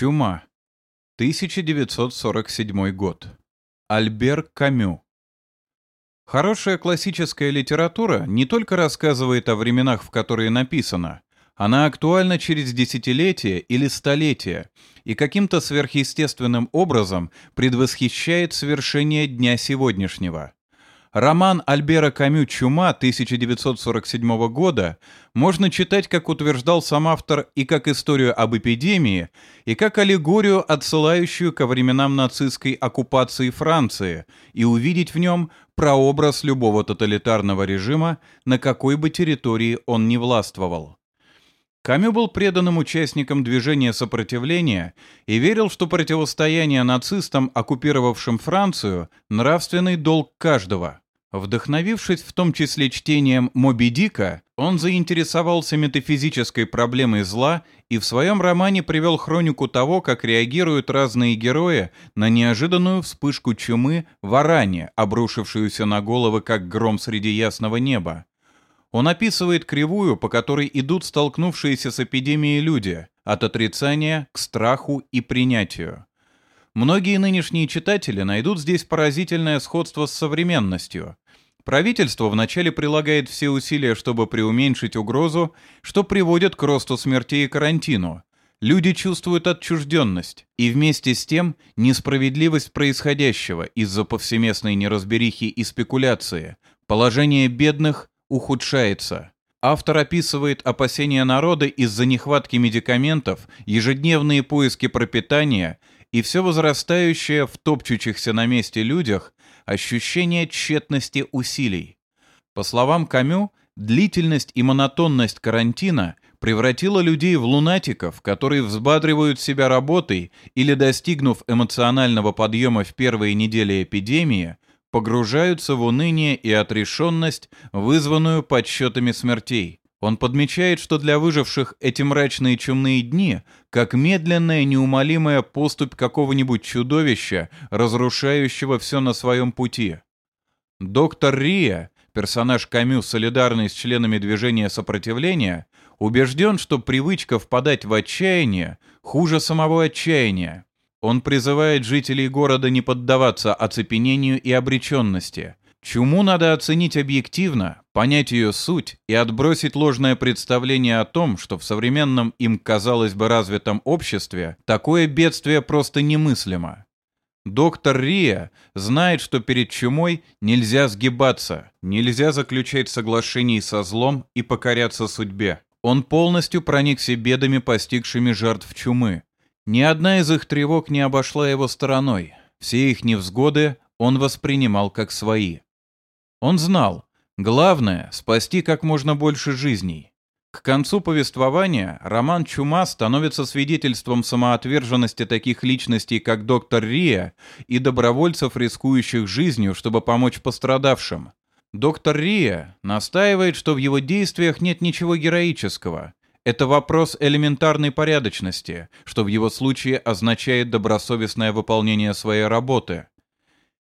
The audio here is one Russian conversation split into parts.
Чума. 1947 год. Альбер Камю. Хорошая классическая литература не только рассказывает о временах, в которые написана, она актуальна через десятилетия или столетия и каким-то сверхъестественным образом предвосхищает свершение дня сегодняшнего. Роман Альбера Камю «Чума» 1947 года можно читать, как утверждал сам автор, и как историю об эпидемии, и как аллегорию, отсылающую ко временам нацистской оккупации Франции, и увидеть в нем прообраз любого тоталитарного режима, на какой бы территории он ни властвовал. Камю был преданным участником движения сопротивления и верил, что противостояние нацистам, оккупировавшим Францию, нравственный долг каждого. Вдохновившись в том числе чтением «Моби Дика», он заинтересовался метафизической проблемой зла и в своем романе привел хронику того, как реагируют разные герои на неожиданную вспышку чумы в Аране, обрушившуюся на головы как гром среди ясного неба. Он описывает кривую, по которой идут столкнувшиеся с эпидемией люди, от отрицания к страху и принятию. Многие нынешние читатели найдут здесь поразительное сходство с современностью. Правительство вначале прилагает все усилия, чтобы преуменьшить угрозу, что приводит к росту смертей и карантину. Люди чувствуют отчужденность и вместе с тем несправедливость происходящего из-за повсеместной неразберихи и спекуляции, положение бедных ухудшается. Автор описывает опасения народа из-за нехватки медикаментов, ежедневные поиски пропитания и все возрастающее в топчущихся на месте людях ощущение тщетности усилий. По словам Камю, длительность и монотонность карантина превратила людей в лунатиков, которые взбадривают себя работой или, достигнув эмоционального подъема в первые недели эпидемии, погружаются в уныние и отрешенность, вызванную подсчетами смертей. Он подмечает, что для выживших эти мрачные чумные дни как медленная неумолимая поступь какого-нибудь чудовища, разрушающего все на своем пути. Доктор Рия, персонаж Камю, солидарный с членами движения сопротивления, убежден, что привычка впадать в отчаяние хуже самого отчаяния. Он призывает жителей города не поддаваться оцепенению и обреченности. Чуму надо оценить объективно, понять ее суть и отбросить ложное представление о том, что в современном им, казалось бы, развитом обществе такое бедствие просто немыслимо. Доктор Рия знает, что перед чумой нельзя сгибаться, нельзя заключать соглашений со злом и покоряться судьбе. Он полностью проникся бедами, постигшими жертв чумы, ни одна из их тревог не обошла его стороной. Все их невзгоды он воспринимал как свои. Он знал, главное — спасти как можно больше жизней. К концу повествования роман «Чума» становится свидетельством самоотверженности таких личностей, как доктор Рия, и добровольцев, рискующих жизнью, чтобы помочь пострадавшим. Доктор Рия настаивает, что в его действиях нет ничего героического. Это вопрос элементарной порядочности, что в его случае означает добросовестное выполнение своей работы.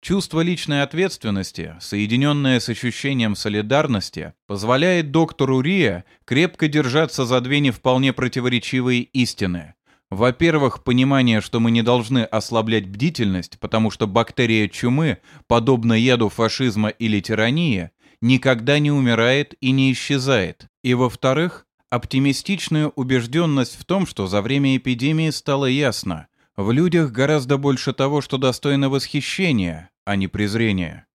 Чувство личной ответственности, соединенное с ощущением солидарности, позволяет доктору Рия крепко держаться за две не вполне противоречивые истины. Во-первых, понимание, что мы не должны ослаблять бдительность, потому что бактерия чумы, подобно яду фашизма или тирании, никогда не умирает и не исчезает. И во-вторых, оптимистичную убежденность в том, что за время эпидемии стало ясно, в людях гораздо больше того, что достойно восхищения, а не презрения.